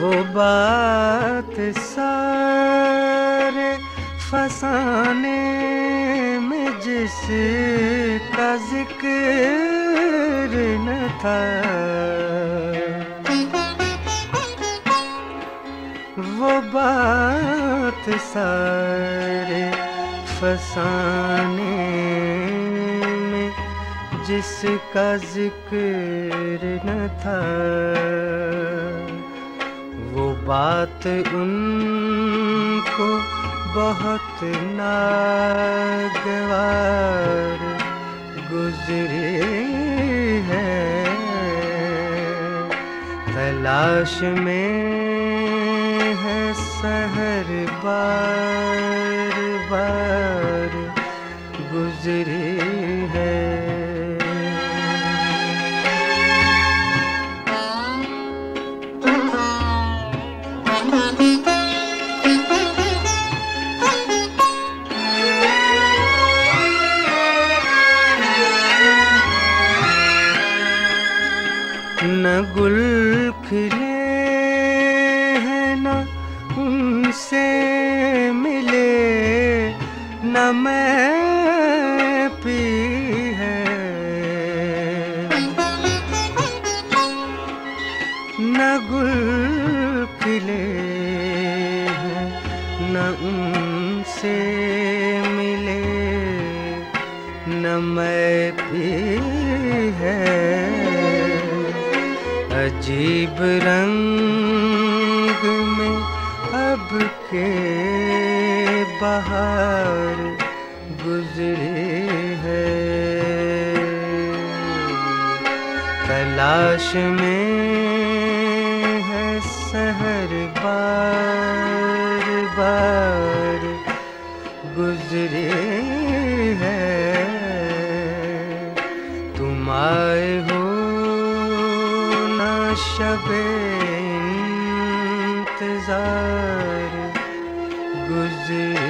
وہ بات سارے فسانے میں جس کا ذکر نہ تھا۔ وہ بات سارے فسانے میں جس کا ذکر نہ تھا، وہ بات ان کو بہت ناگوار گزری ہے۔ تلاش میں ہے سحر بار بہار گزری ہے تلاش میں ہے سحر بار بار گزری ہے تم آئے ہو نہ شب انتظار گزری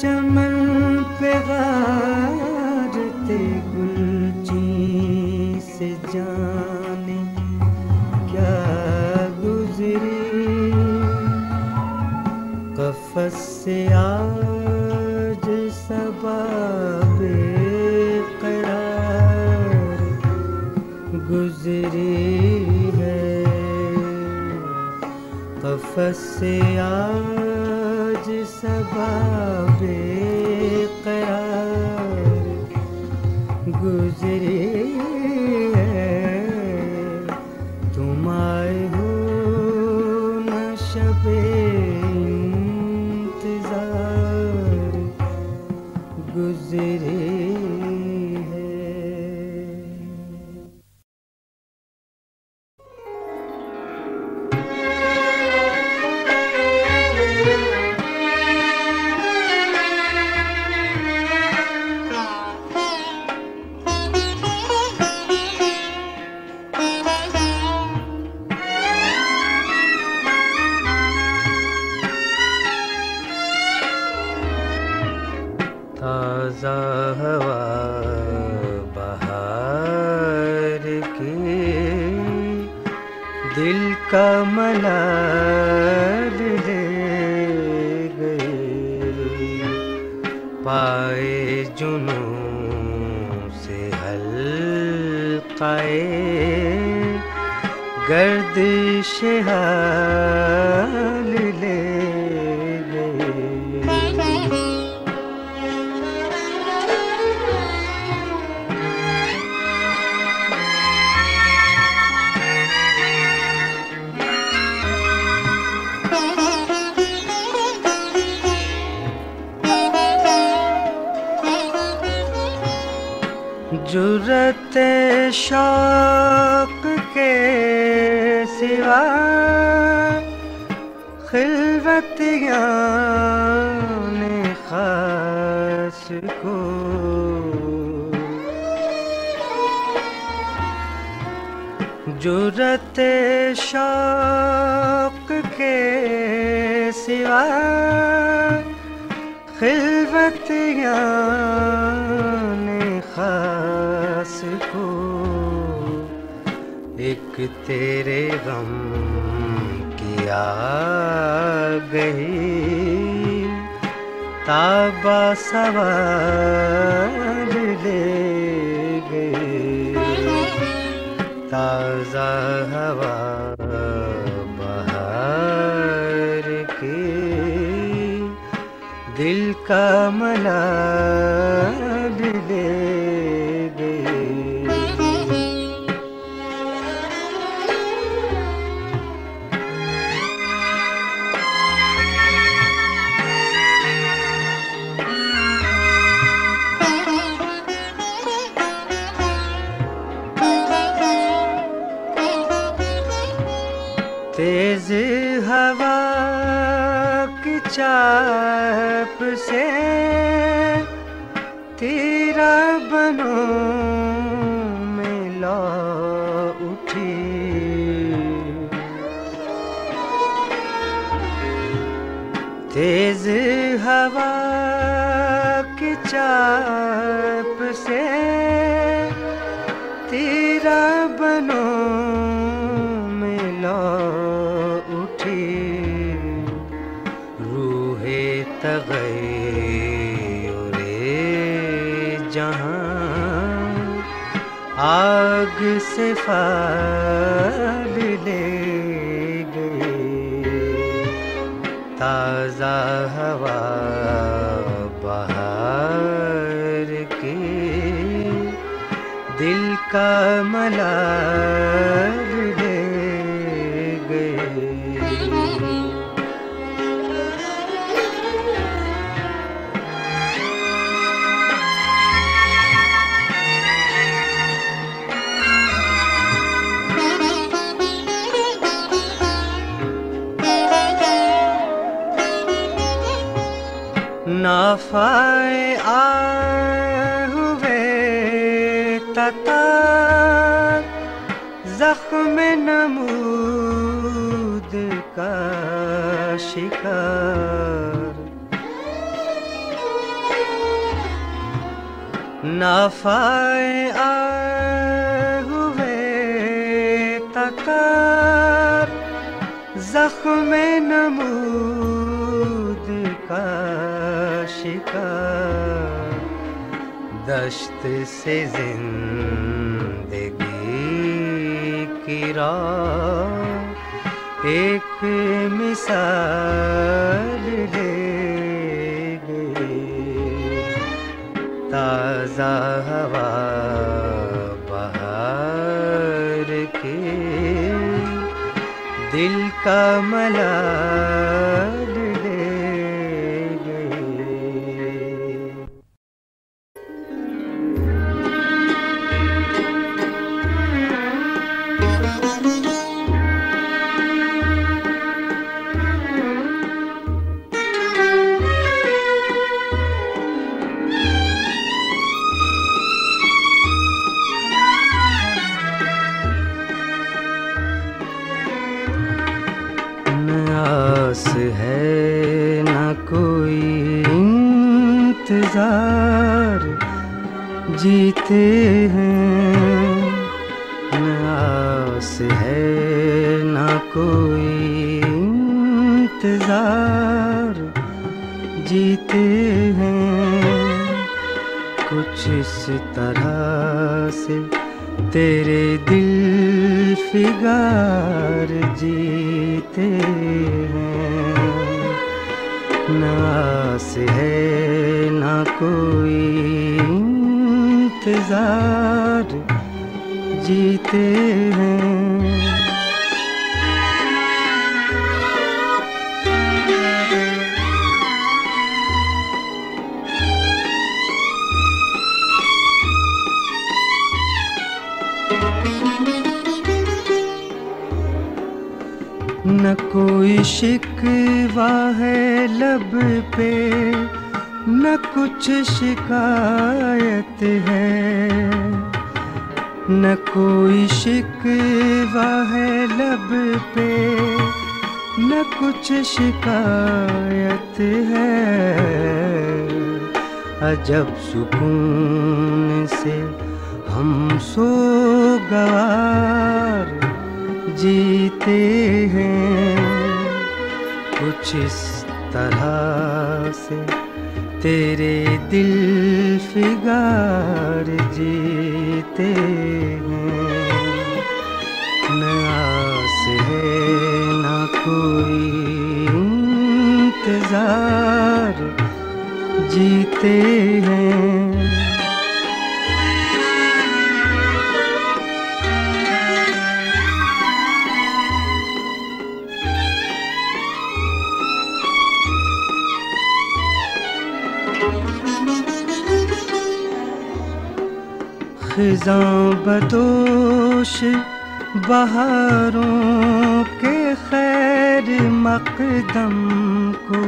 چمن پہ غارتے گلچین سے جانے، کیا گزری؟ قفص سے آج سباب قرار گزری ہے۔ قفص سے آج سباب شوق کے سوا خلوت یعنی خاص کو ایک تیرے غم کیا گئی تابا سوار لے گئی تازہ ہوا کملا سے تیرا بنو میں لا اٹھی۔ تیز ہوا کی چار آگ سے فال لے گئے۔ تازہ ہوا بہار کے دل کا ملا نافائے آئے ہوئے تتا، زخم نمود کا شکار۔ نافائے آئے ہوئے تتار زخم نمود کا شکار دشت سے زندگی کی راہ ایک مثال لے گئے تازہ ہوا بہار کے دل کا ملال جیتے ہیں نہ آس ہے نہ کوئی انتظار۔ جیتے ہیں کچھ اس طرح سے تیرے دل فگار۔ جیتے ہیں۔ نہ آس ہے انتظار جیتے ہیں۔ نہ کوئی شکوہ ہے لب پہ نہ کچھ شکایت ہے، نہ کوئی شکوہ ہے لب پہ، نہ کچھ شکایت ہے۔ عجب سکون سے ہم سو گوار جیتے ہیں، کچھ اس طرح سے۔ تیرے دل فگار جیتے ہیں۔ نہ آس ہے نہ کوئی انتظار جیتے ہیں۔ خزاں بدوش بہاروں کے خیر مقدم کو۔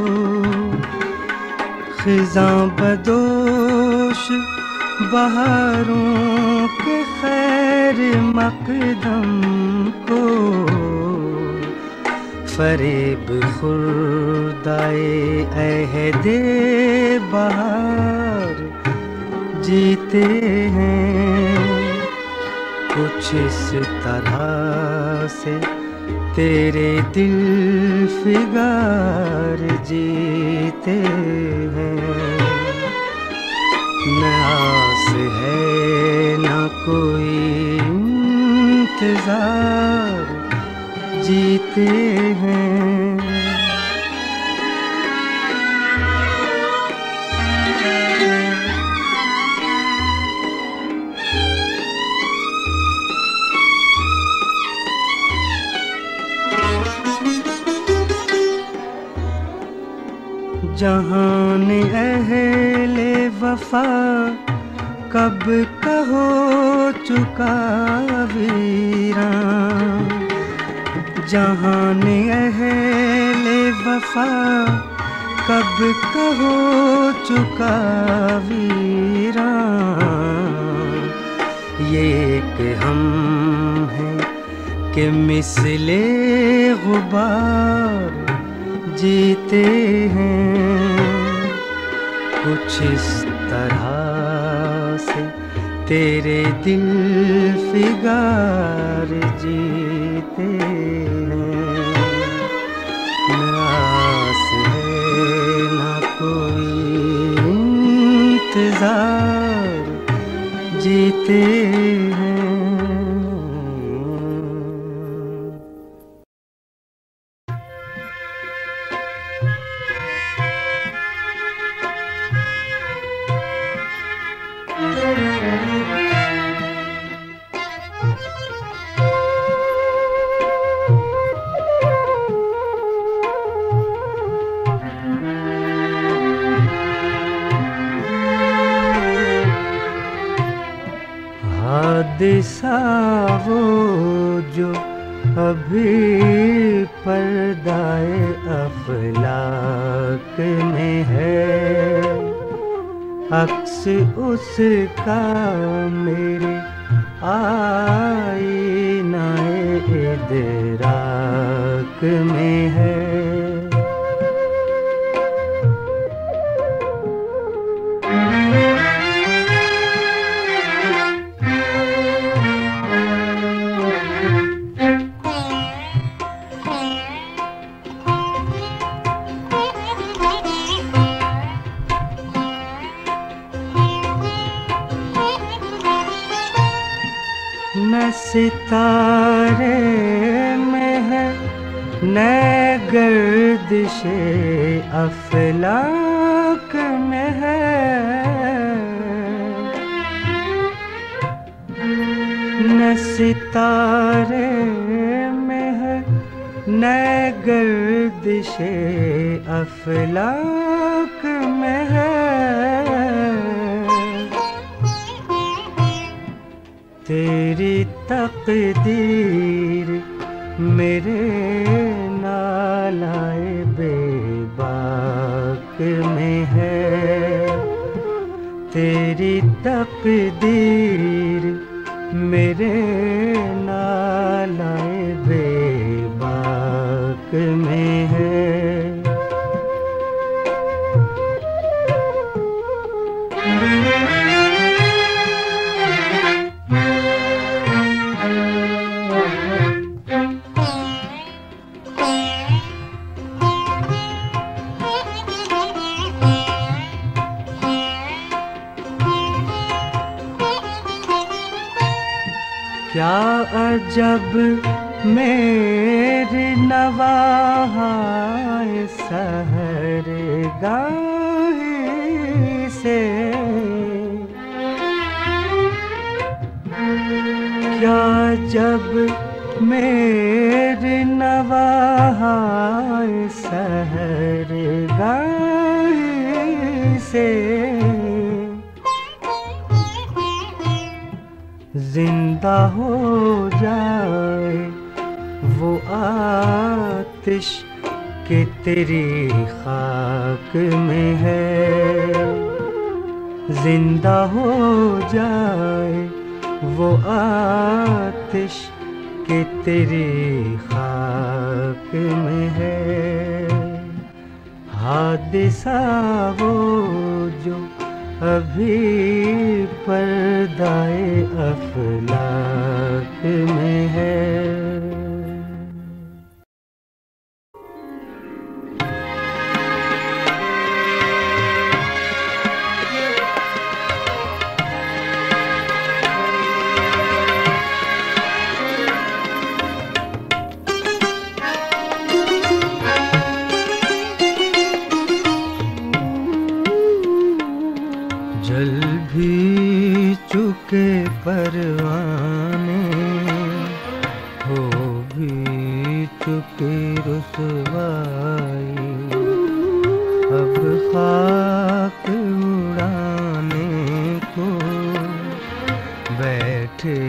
خزاں بدوش بہاروں کے خیر مقدم کو۔ فریب خردائے عہد بہار جیتے ہیں۔ کچھ اس طرح سے تیرے دل فگار جیتے ہیں۔ نہ آس ہے، نہ کوئی انتظار، جیتے ہیں۔ جہان اہل وفا کب کا ہو چکا ویران؟ جہان اہل وفا کب کا ہو چکا ویران؟ یہ کہ ہم ہیں کہ مثل غبار جیتے ہیں۔ کچھ اس طرح سے تیرے دل فگار جیتے ہیں۔ نہ آس ہے نہ کوئی انتظار، جیتے اس کا میرے نالائے بے باک میں ہے۔ تیری تقدیر میرے جب میرے نواہ سہر گاہی سے کیا جب میری زندہ ہو جائے وہ آتش کہ تیری خاک میں ہے۔ زندہ ہو جائے وہ آتش کہ تیری خاک میں ہے۔ حادثہ وہ جو ابھی پردائے افلاک میں ہے۔ پروانے ہو بھی چکے رسوائی۔ اب خاک اڑانے کو بیٹھے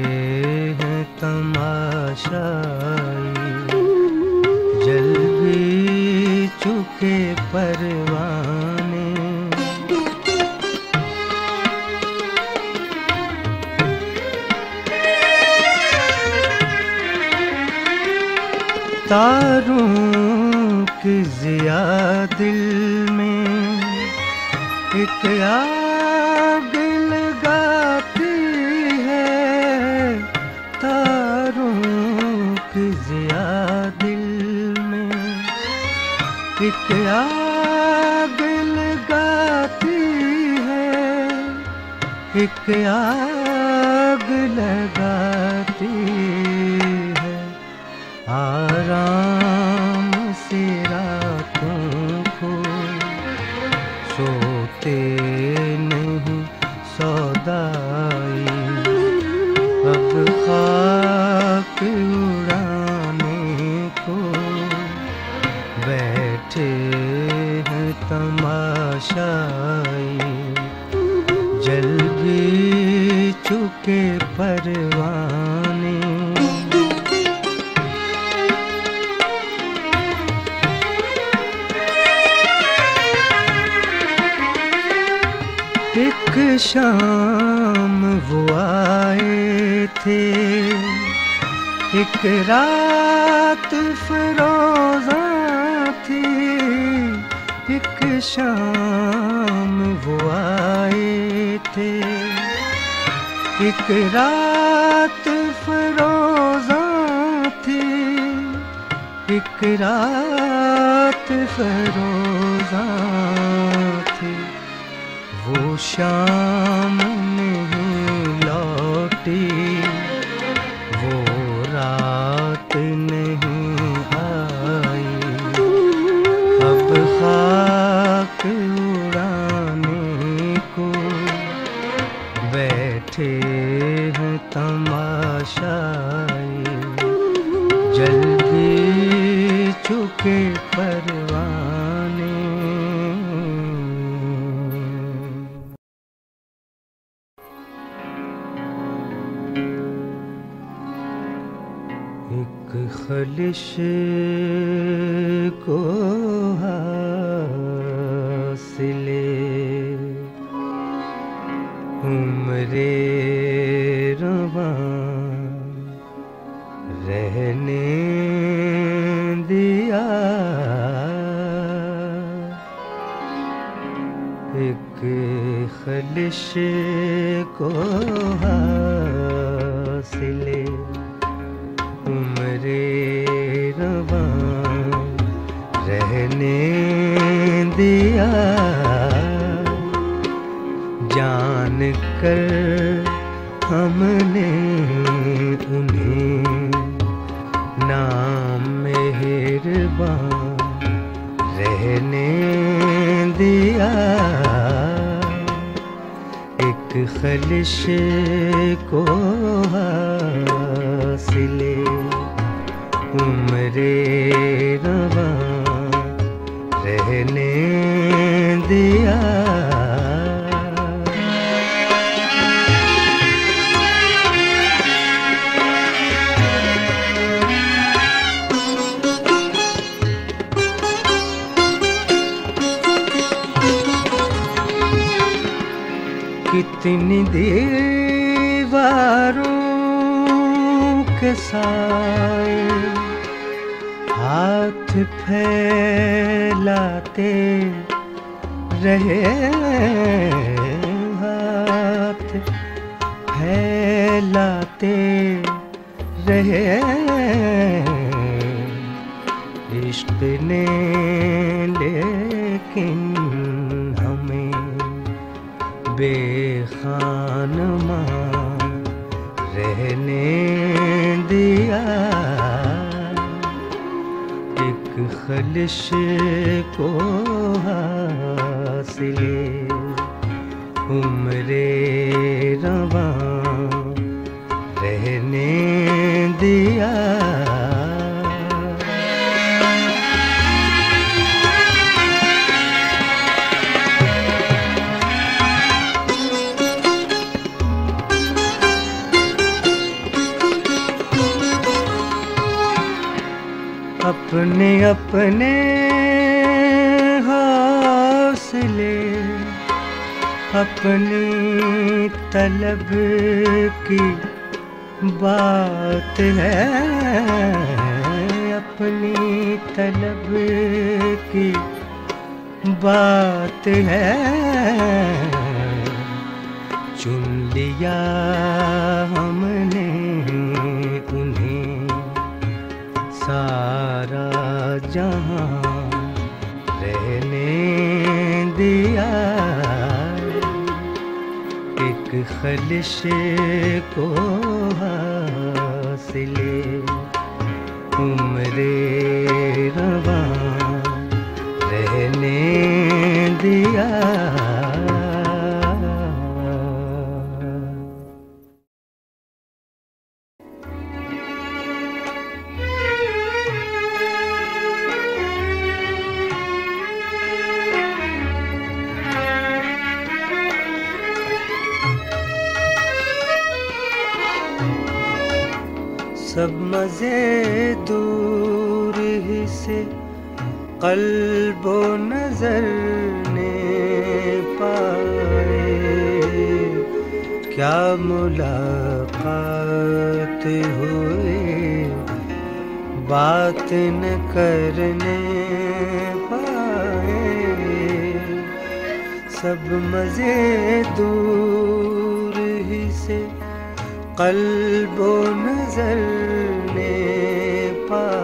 ہیں تماشائی۔ جل بھی چکے تاروں کی ضیا دل میں ایک آگ لگاتی ہے۔ تاروں کی ضیا دل میں ایک آگ لگاتی ہے۔ ایک آگ رات فروزاں تھی، ایک شام وہ آئے تھے۔ ایک رات فروزاں تھی، ایک رات فروزاں تھی۔ وہ شام کو اپنے اپنے حوصلے، اپنی طلب کی بات ہے۔ اپنی طلب کی بات ہے۔ چن لیا جہاں رہنے دیا ایک خلش کو حاصل عمر ملاقات ہوئے۔ بات نہ کرنے پائے۔ سب مزے دور ہی سے قلب و نظر نے پائے۔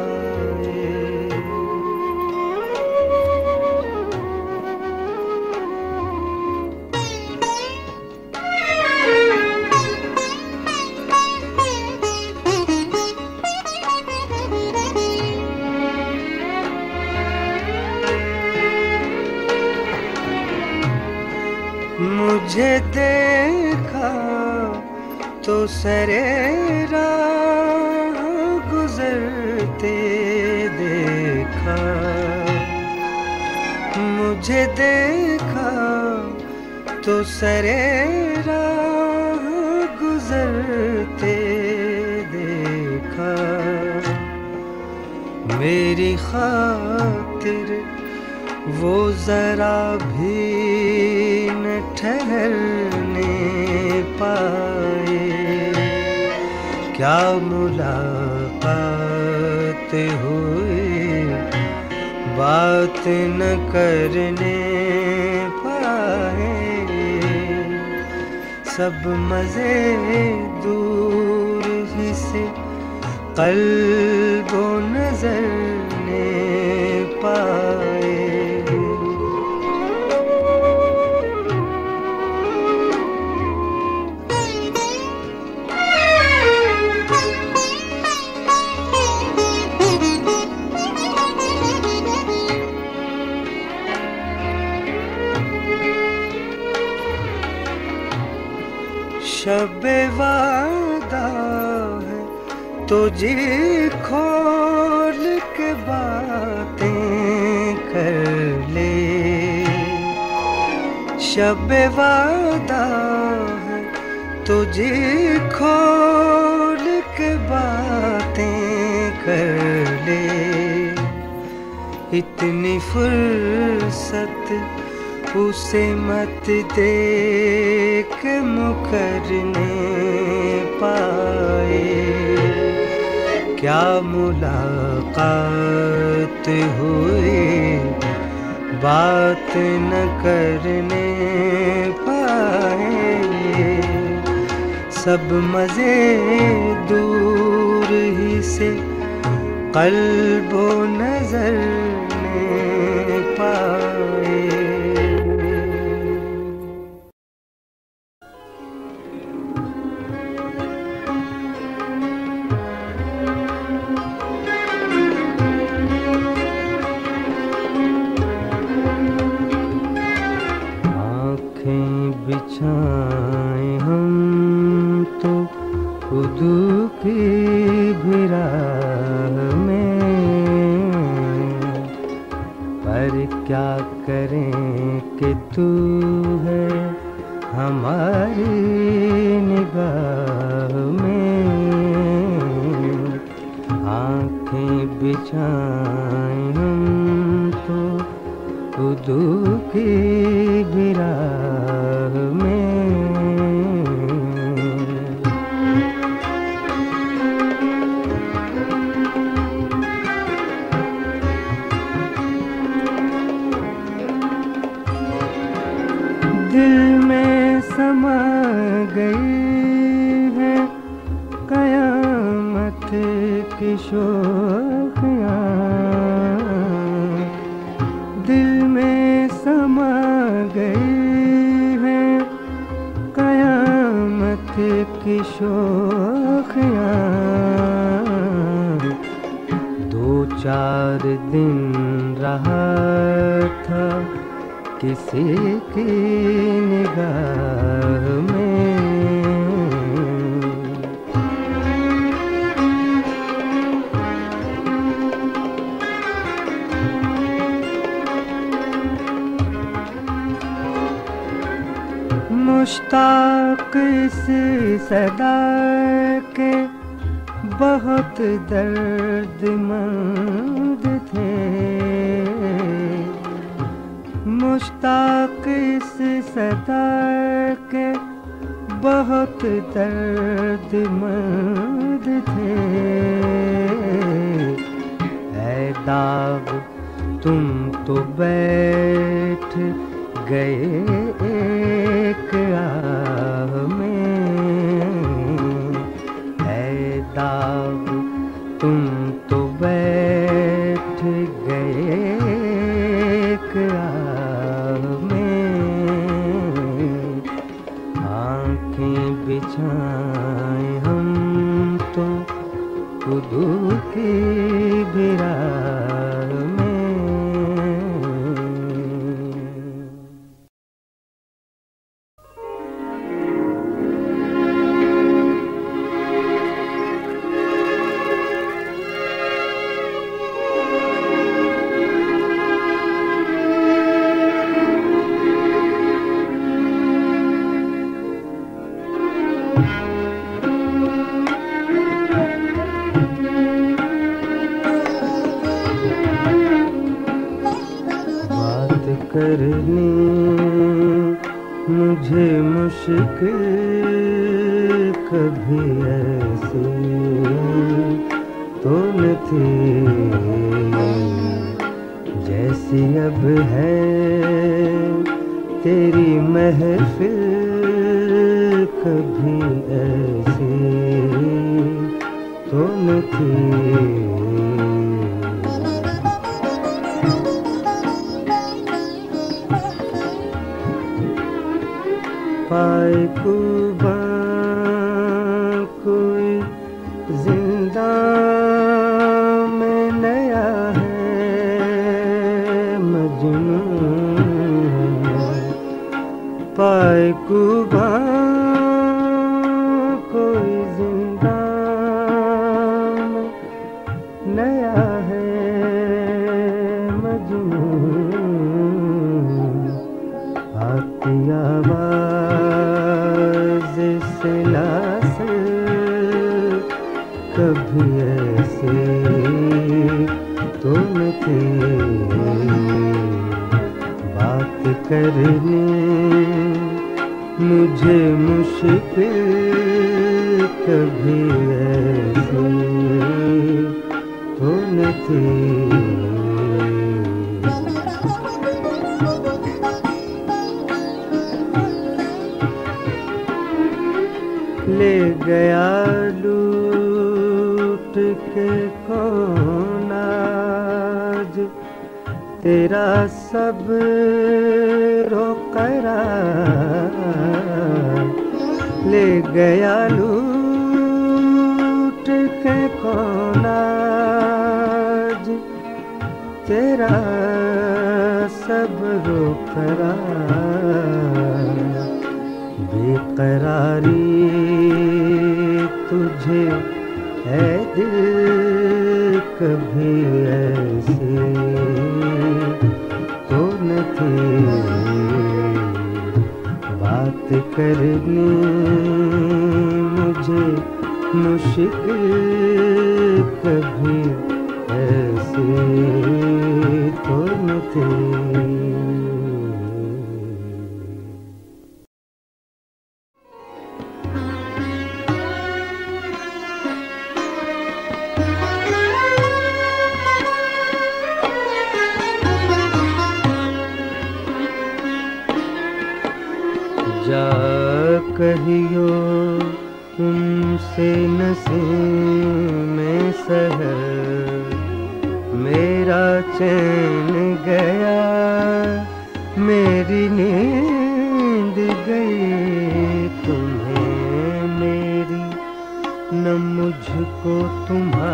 تو سرے راہ گزرتے دیکھا، مجھے دیکھا تو سرے راہ گزرتے دیکھا۔ میری خاطر وہ ذرا بھی نہ ٹھہرنے پائے کیا ملاقات ہوئی؟ بات نہ کرنے پائے۔ سب مزے دور ہی سے قلب شب وعدہ ہے تو جی کھول کے باتیں کر لے۔ شب وعدہ ہے تو جی کھول کے باتیں کر لے۔ اتنی فرصت اسے مت دیکھ مکرنے پائے۔ کیا ملاقات ہوئی؟ بات نہ کرنے پائے۔ سب مزے دور ہی سے قلب و نظر نے پائے۔ تو خودو کی بھرا میں۔ پر کیا کریں کہ تو ہے ہماری نگاہ میں۔ آنکھیں بچھائیں ہم تو خودو کی کسی کی نگاہ میں مشتاق اس صدا کے بہت درد مند تھے۔ مشتاق اس صدا کے بہت درد مند تھے۔ اے داغ تم تو بیٹھ گئے۔ سب رو بے قراری تجھے ہے دل کبھی ایسے تو نہ تھی بات کرنی مجھے مشکل کبھی ایسے۔ کہیو ان سے نسیم کو تمہاری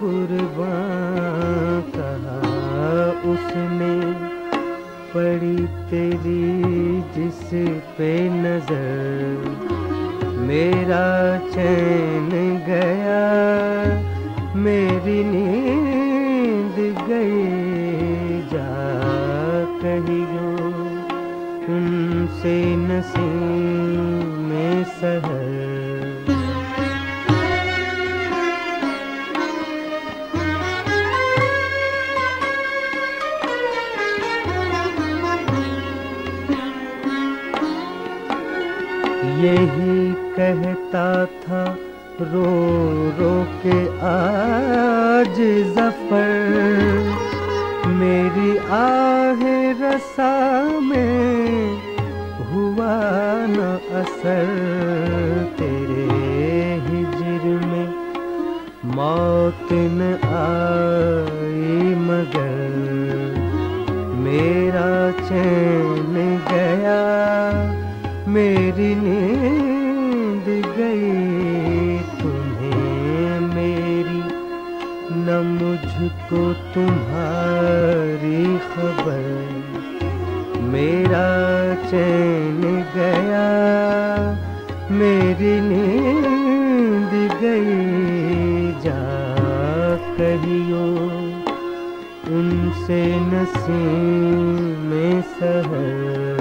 قربان کہا اس نے پڑی تیری جس پہ نظر، میرا چین گیا، میری نیند گئی، جا کہیو ان سے نسیم یہی کہتا تھا، رو رو کے آج ظفر۔ میری آہ رسا میں ہوا نہ اثر۔ تیرے ہجر میں موت نہ آئی مگر میرا چین کو تمہاری خبر، میرا چین گیا، میری نیند گئی، جا کہیو۔ ان سے نسیم میں سہر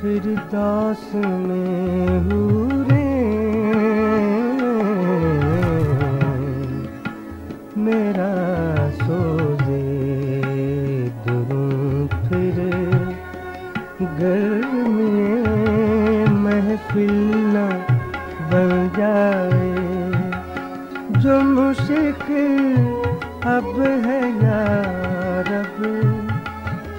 فردوس میں ہورے۔ میرا سوزے دوں پھر گرمی محفل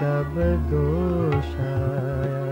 شب دوشایا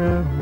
never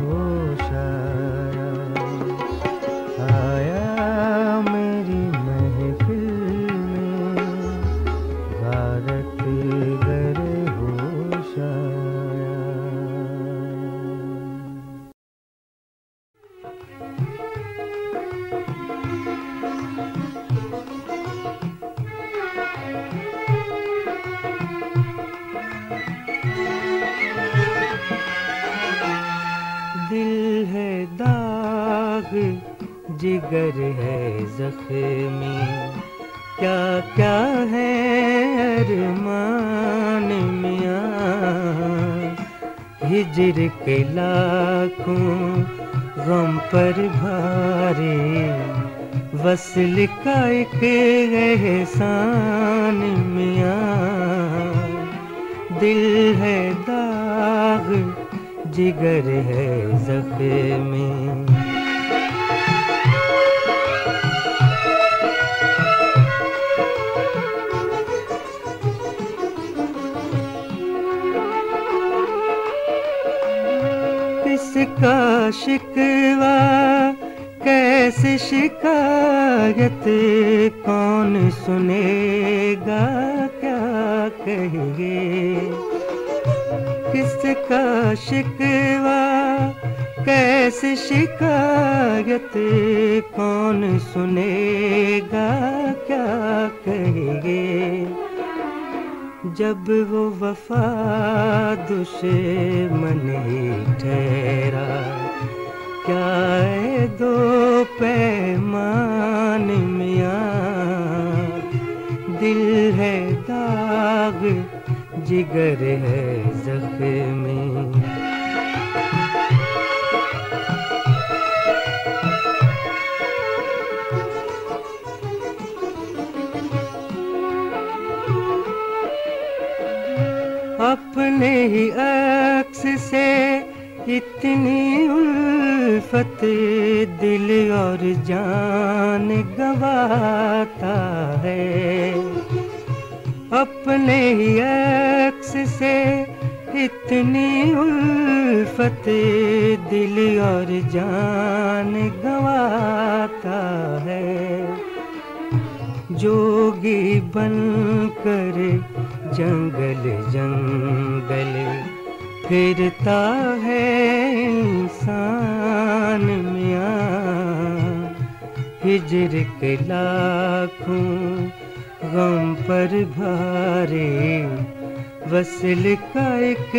سے اتنی الفت دل اور جان گواتا ہے۔ جوگی بن کر جنگل جنگل پھرتا ہے انسان میاں۔ ہجر کے لاکھوں غم پر بھارے۔ وصل کا ایک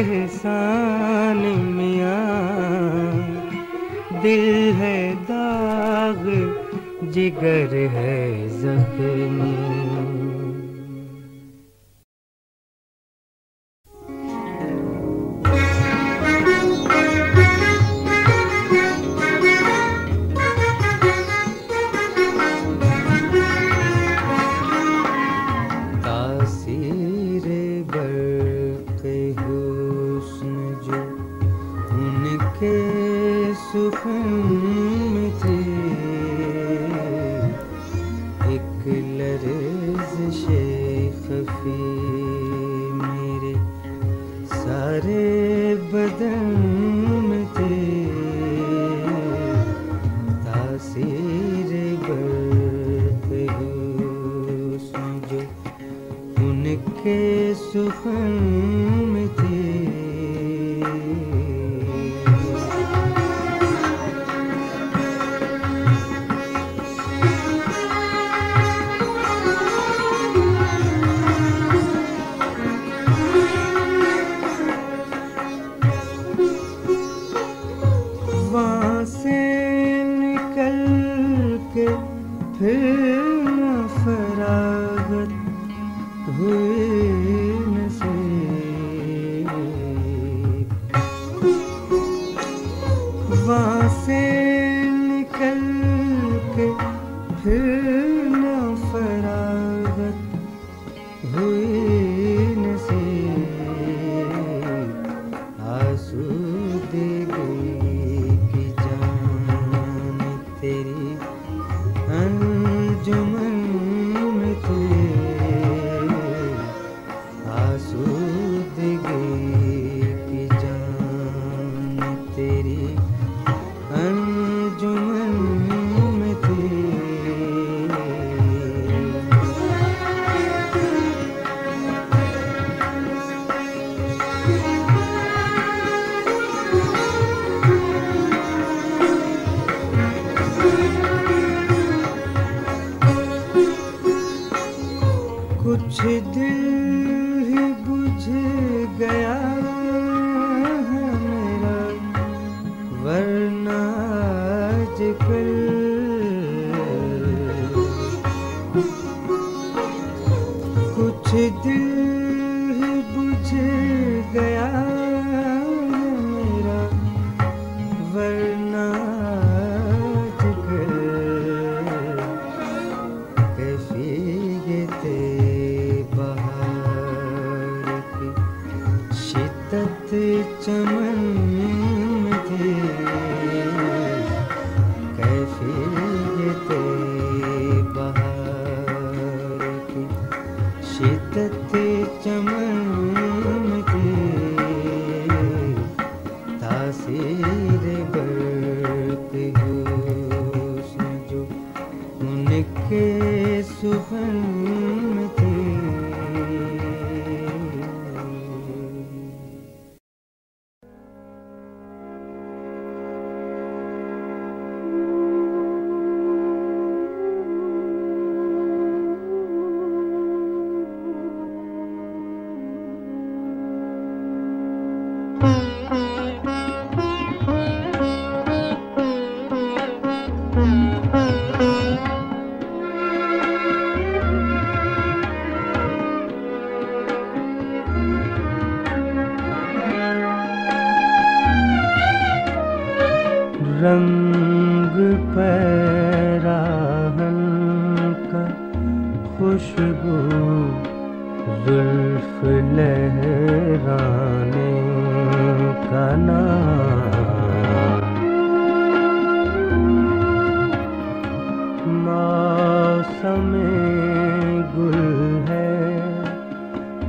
احسان میاں۔ دل ہے داغ جگر ہے زخمی۔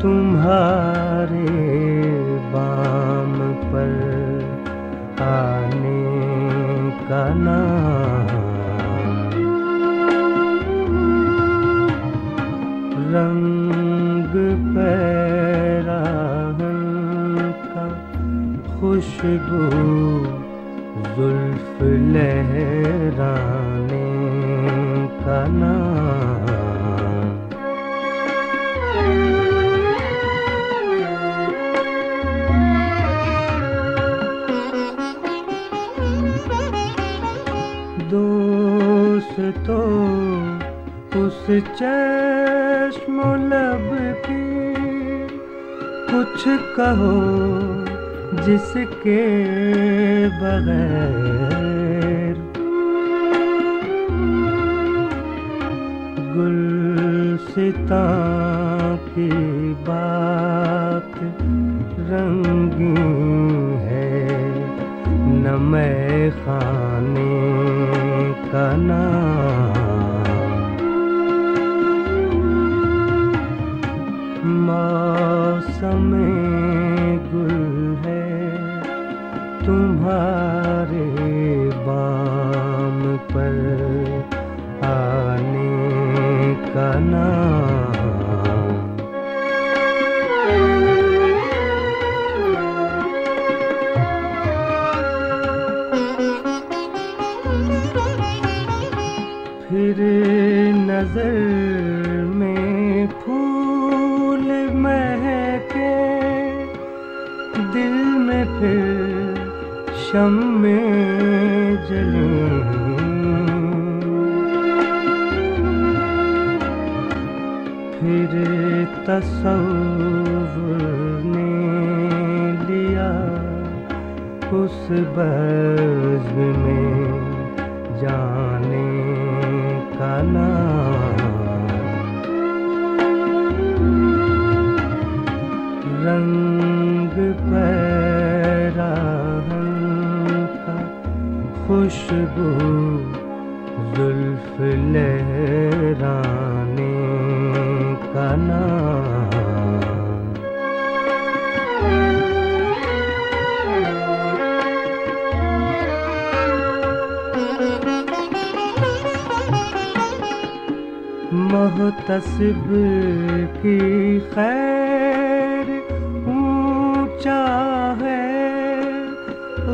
تمہارے بام پر آنے کا نام۔ رنگ پیراہن کا خوشبو زلف لہرانے کا نام۔ اس چشم لب کی کچھ کہو جس کے بغیر گل ستا کی خوشبو زلف لہرانے کا نام۔ محتصب کی خیر اونچا ہے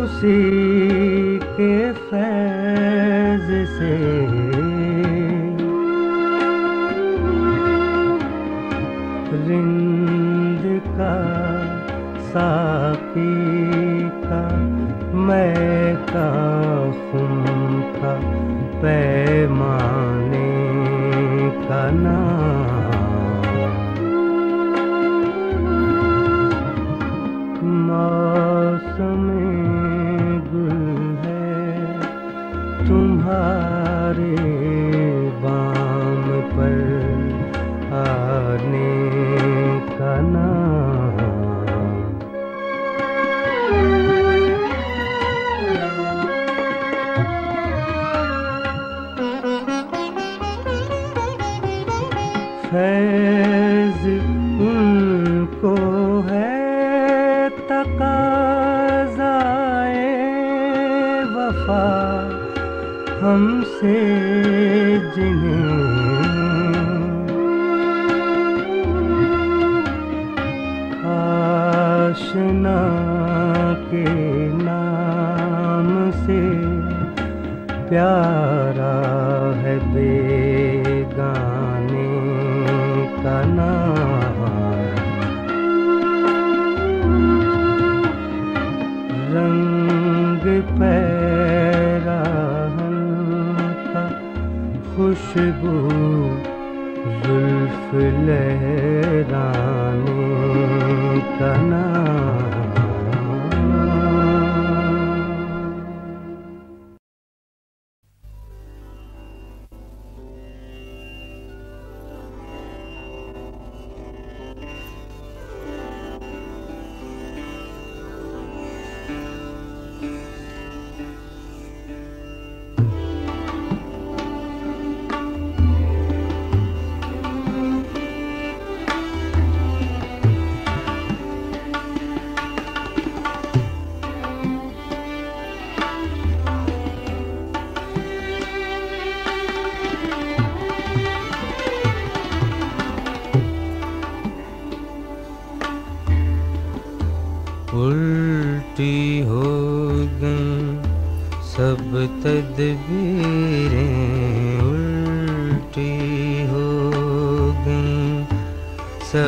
اسی کے فیض سے۔ رند کا ساقی کا میں کا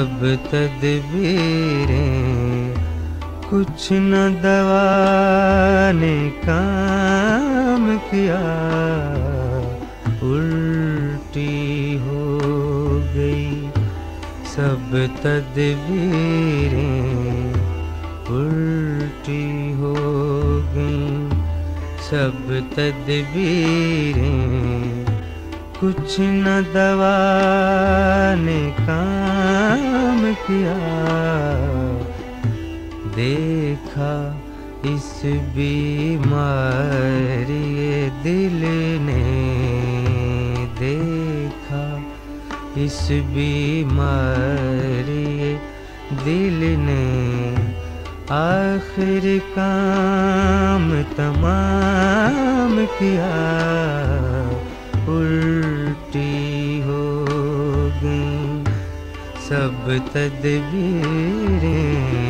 سب تدبیریں کچھ نہ دوا نے کام کیا، الٹی ہو گئی سب تدبیریں، الٹی ہو گئیں سب تدبیریں، کچھ نہ دوا نے کام کیا دیکھا اس بیماری دل نے دیکھا اس بیماری دل نے آخر کام تمام کیا سب تدبیریں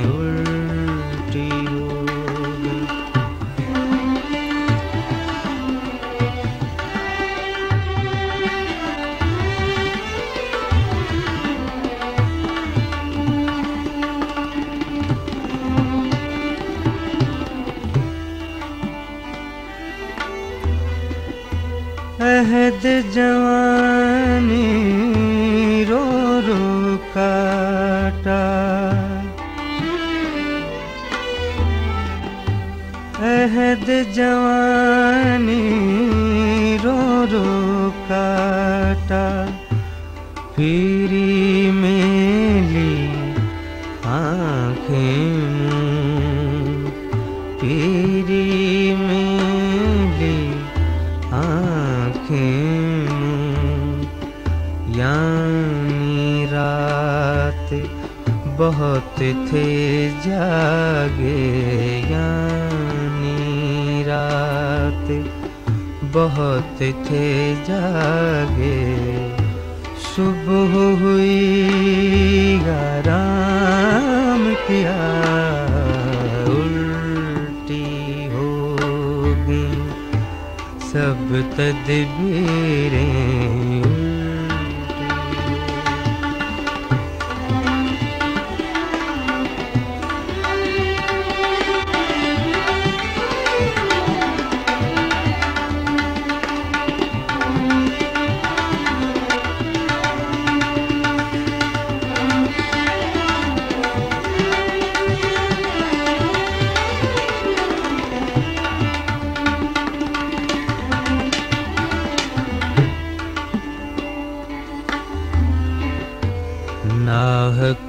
الٹی ہو گئی عہد جوانی کاٹا عہد جوانی رو رو کاٹا پھری میلی آنکھیں بہت تھے جاگے یعنی رات۔ بہت تھے جاگے۔ صبح ہوئی آرام کیا الٹی ہوگی۔ سب تدبیریں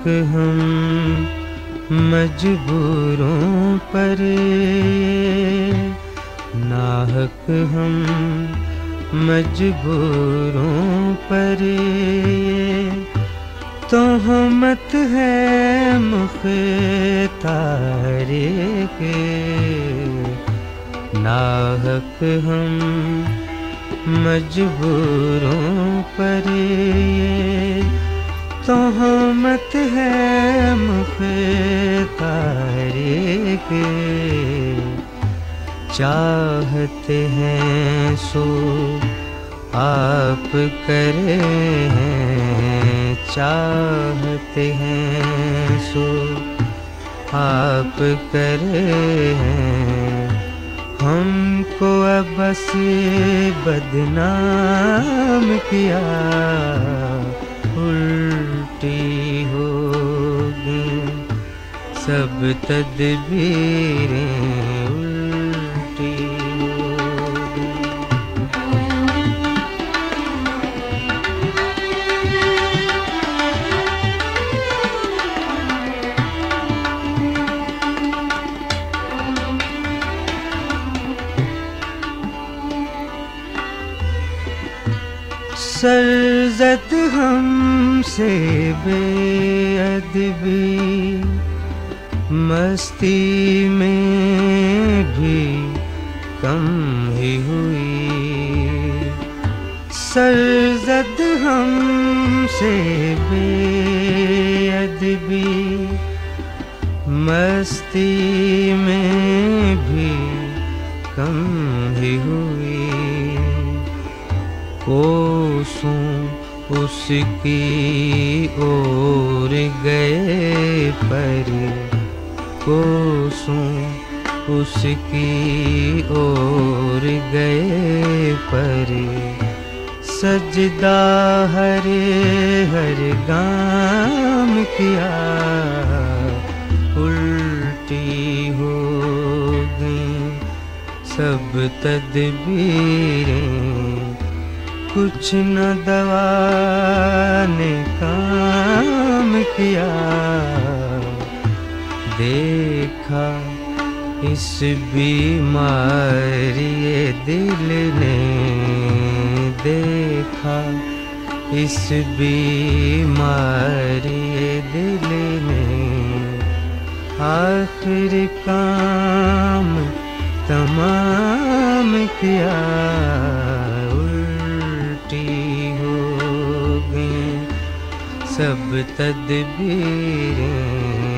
ناحق ہم مجبوروں پر۔ ناحق ہم مجبوروں پر۔ تو مت ہے مختارے کے ناحق ہم مجبوروں پر۔ تو مت ہے مختارے کے چاہتے ہیں سو آپ کرے ہیں چاہتے ہیں سو آپ کرے ہیں ہم کو اب بس بدنام کیا چھٹی ہوگی سب تدبیریں ادبی مستی میں بھی کم ہی ہوئی۔ سرزد ہم سے بے ادبی مستی میں بھی کم ہی ہوئی۔ کوسوں اس کی اس کی اور گئے پر سجدہ ہر ہر گام کیا۔ الٹی ہو گئی سب تدبیریں۔ کچھ نہ دوا نے کام کیا۔ اس بیماری دل نے دیکھا۔ اس بیماری دل نے آخر کام تمام کیا۔ الٹی ہو گئی سب تدبیریں۔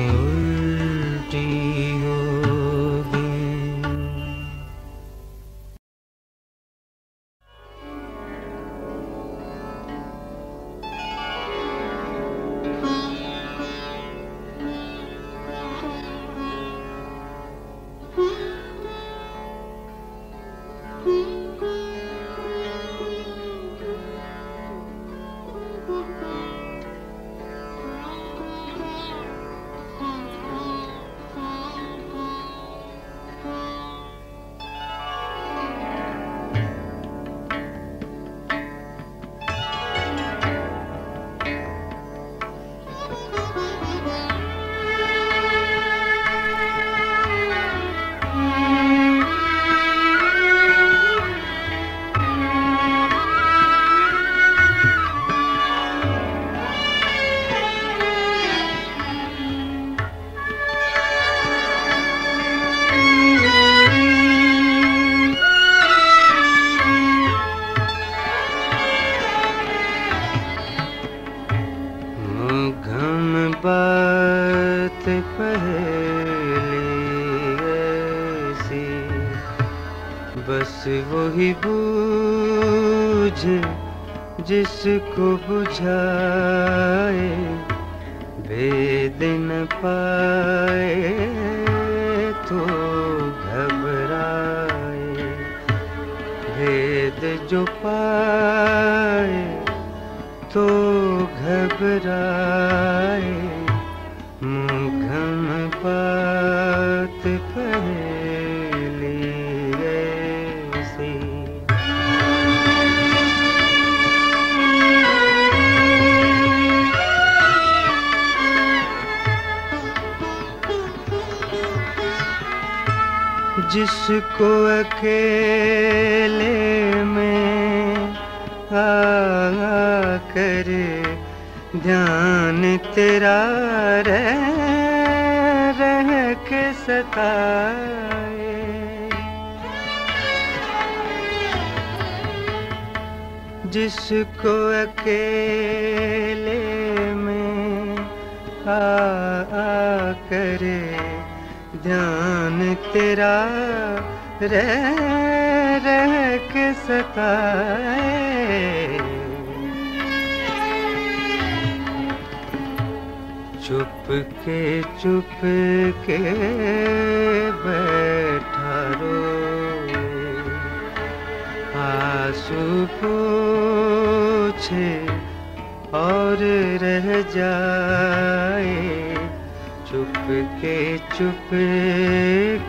کے چپ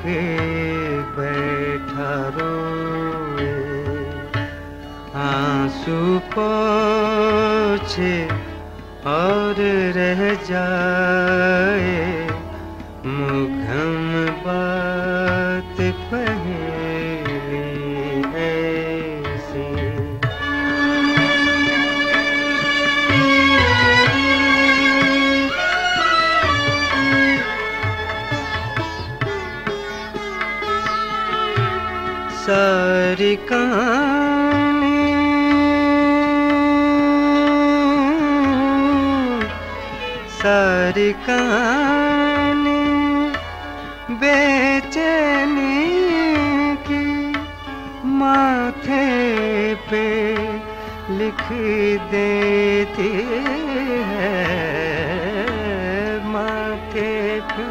کے بیٹھا روئے۔ آنسو پوچھے اور رہ جائے۔ لکھ دیتی ہے ماتھے پہ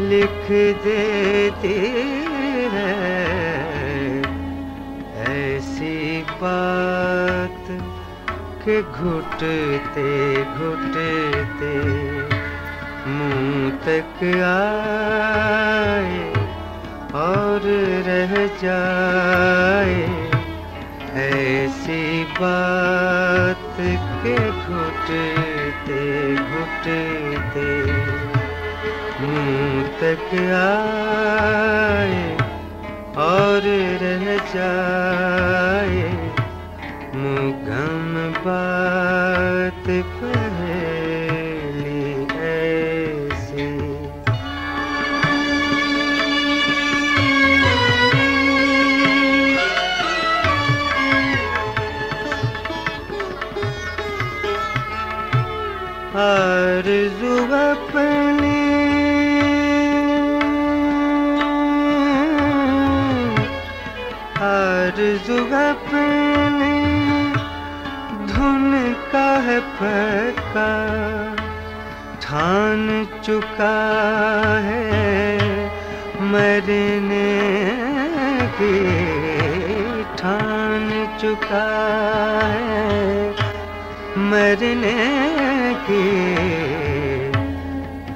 لکھ دیتی ہے ایسی بات کہ گھٹتے گھٹتے منہ تک آئے اور رہ جائے بات کے گھٹتے گھٹتے منہ تک آئے اور رہ جائے ہے پکا ٹھان چکا ہے مرنے کی ٹھان چکا ہے مرنے کی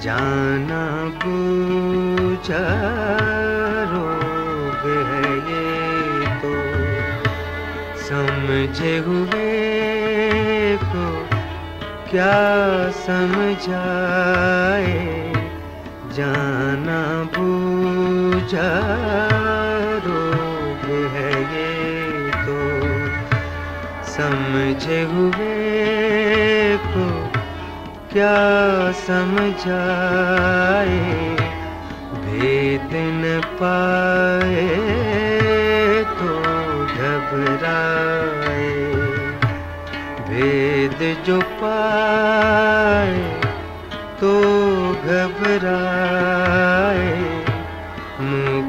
جانا بوجھا روگ ہے یہ تو سمجھے ہوئے کیا سمجھائے؟ جانا بوجھا روگ ہے یہ تو۔ سمجھے ہوئے کو کیا سمجھائے؟ بھید نہ پائے جو پائے تو گھبرائے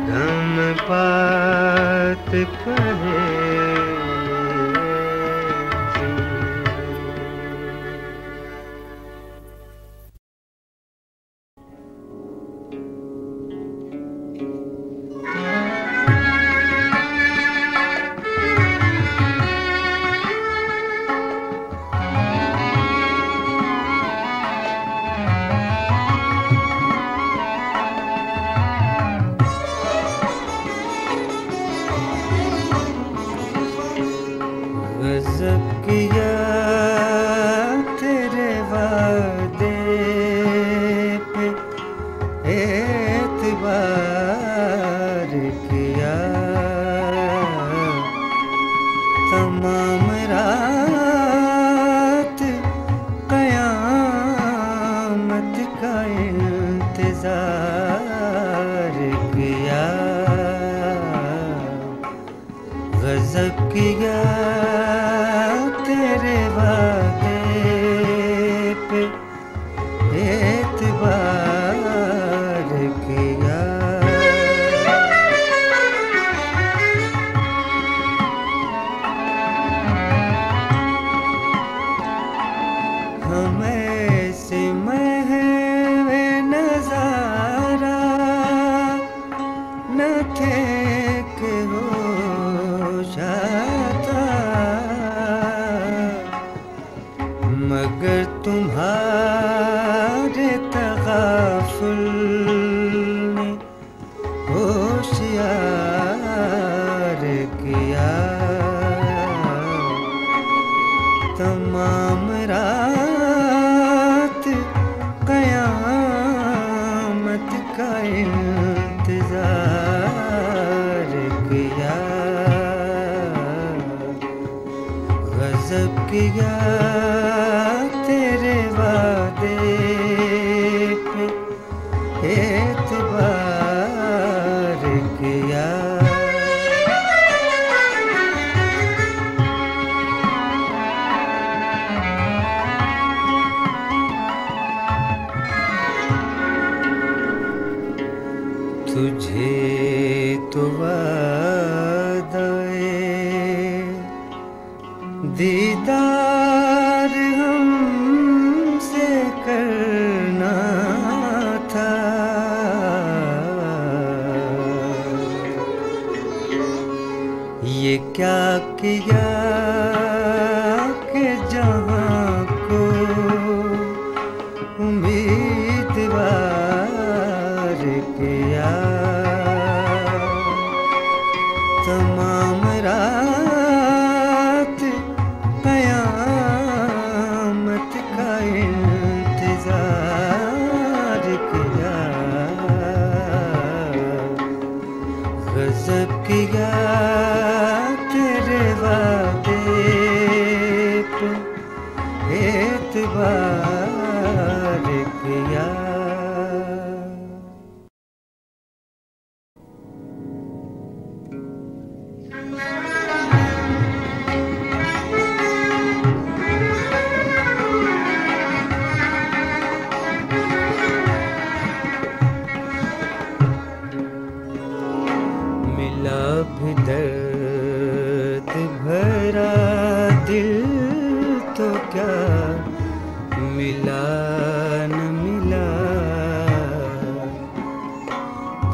گم پات مت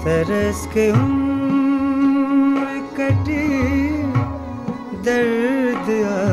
ترس کے عمر کٹی درد آشنا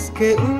ترس کے عمر